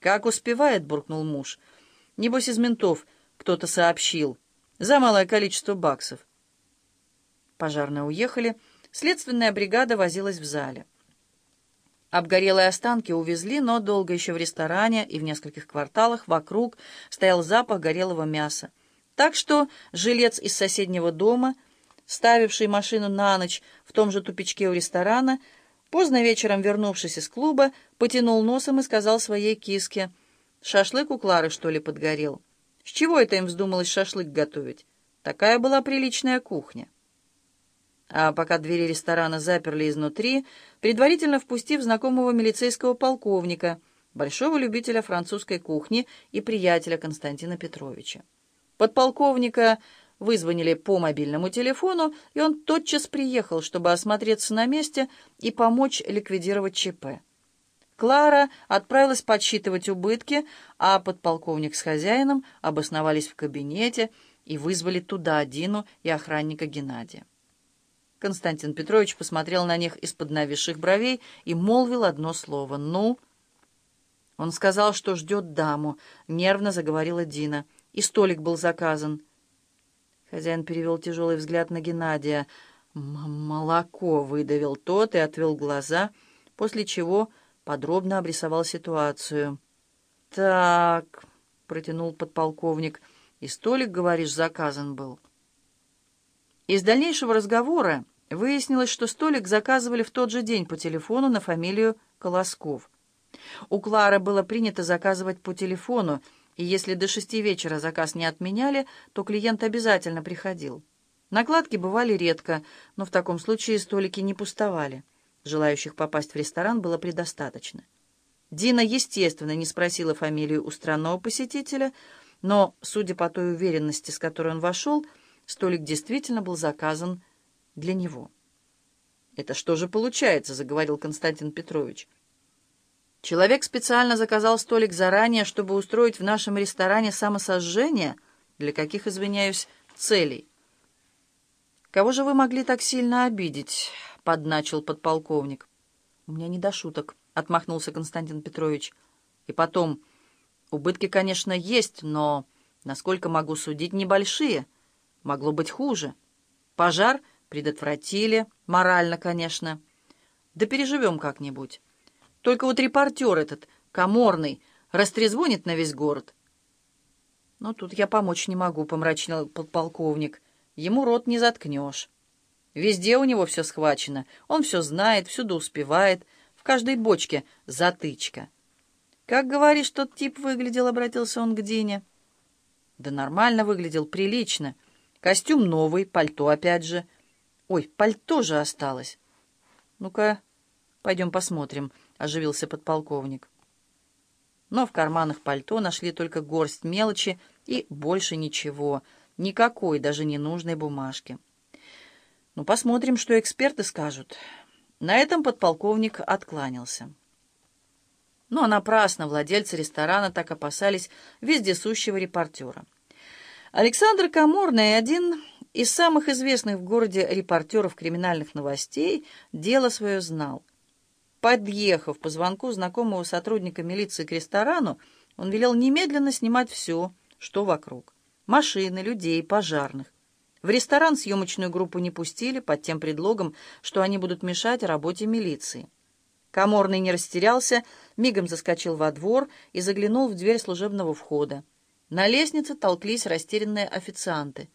«Как успевает?» — буркнул муж. «Небось, из ментов кто-то сообщил. За малое количество баксов». Пожарные уехали, следственная бригада возилась в зале. Обгорелые останки увезли, но долго еще в ресторане и в нескольких кварталах вокруг стоял запах горелого мяса. Так что жилец из соседнего дома, ставивший машину на ночь в том же тупичке у ресторана, поздно вечером вернувшись из клуба, потянул носом и сказал своей киске, «Шашлык у Клары, что ли, подгорел? С чего это им вздумалось шашлык готовить? Такая была приличная кухня». А пока двери ресторана заперли изнутри, предварительно впустив знакомого милицейского полковника, большого любителя французской кухни и приятеля Константина Петровича. Подполковника вызвонили по мобильному телефону, и он тотчас приехал, чтобы осмотреться на месте и помочь ликвидировать ЧП. Клара отправилась подсчитывать убытки, а подполковник с хозяином обосновались в кабинете и вызвали туда Дину и охранника Геннадия. Константин Петрович посмотрел на них из-под нависших бровей и молвил одно слово «Ну?». Он сказал, что ждет даму, нервно заговорила Дина, и столик был заказан. Хозяин перевел тяжелый взгляд на Геннадия. «Молоко!» — выдавил тот и отвел глаза, после чего подробно обрисовал ситуацию. «Так», — протянул подполковник, — «и столик, говоришь, заказан был». Из дальнейшего разговора выяснилось, что столик заказывали в тот же день по телефону на фамилию Колосков. У Клары было принято заказывать по телефону, и если до шести вечера заказ не отменяли, то клиент обязательно приходил. Накладки бывали редко, но в таком случае столики не пустовали. Желающих попасть в ресторан было предостаточно. Дина, естественно, не спросила фамилию у странного посетителя, но, судя по той уверенности, с которой он вошел, Столик действительно был заказан для него. «Это что же получается?» — заговорил Константин Петрович. «Человек специально заказал столик заранее, чтобы устроить в нашем ресторане самосожжение? Для каких, извиняюсь, целей?» «Кого же вы могли так сильно обидеть?» — подначил подполковник. «У меня не до шуток», — отмахнулся Константин Петрович. «И потом, убытки, конечно, есть, но, насколько могу судить, небольшие». Могло быть хуже. Пожар предотвратили, морально, конечно. Да переживем как-нибудь. Только вот репортер этот, коморный, растрезвонит на весь город. Но тут я помочь не могу, помрачнел подполковник. Ему рот не заткнешь. Везде у него все схвачено. Он все знает, всюду успевает. В каждой бочке затычка. «Как, говоришь, тот тип выглядел?» — обратился он к Дине. «Да нормально выглядел, прилично». Костюм новый, пальто опять же. Ой, пальто же осталось. Ну-ка, пойдем посмотрим, — оживился подполковник. Но в карманах пальто нашли только горсть мелочи и больше ничего, никакой даже ненужной бумажки. Ну, посмотрим, что эксперты скажут. На этом подполковник откланялся. А напрасно владельцы ресторана так опасались вездесущего репортера. Александр Каморный, один из самых известных в городе репортеров криминальных новостей, дело свое знал. Подъехав по звонку знакомого сотрудника милиции к ресторану, он велел немедленно снимать все, что вокруг. Машины, людей, пожарных. В ресторан съемочную группу не пустили под тем предлогом, что они будут мешать работе милиции. Каморный не растерялся, мигом заскочил во двор и заглянул в дверь служебного входа. На лестнице толклись растерянные официанты.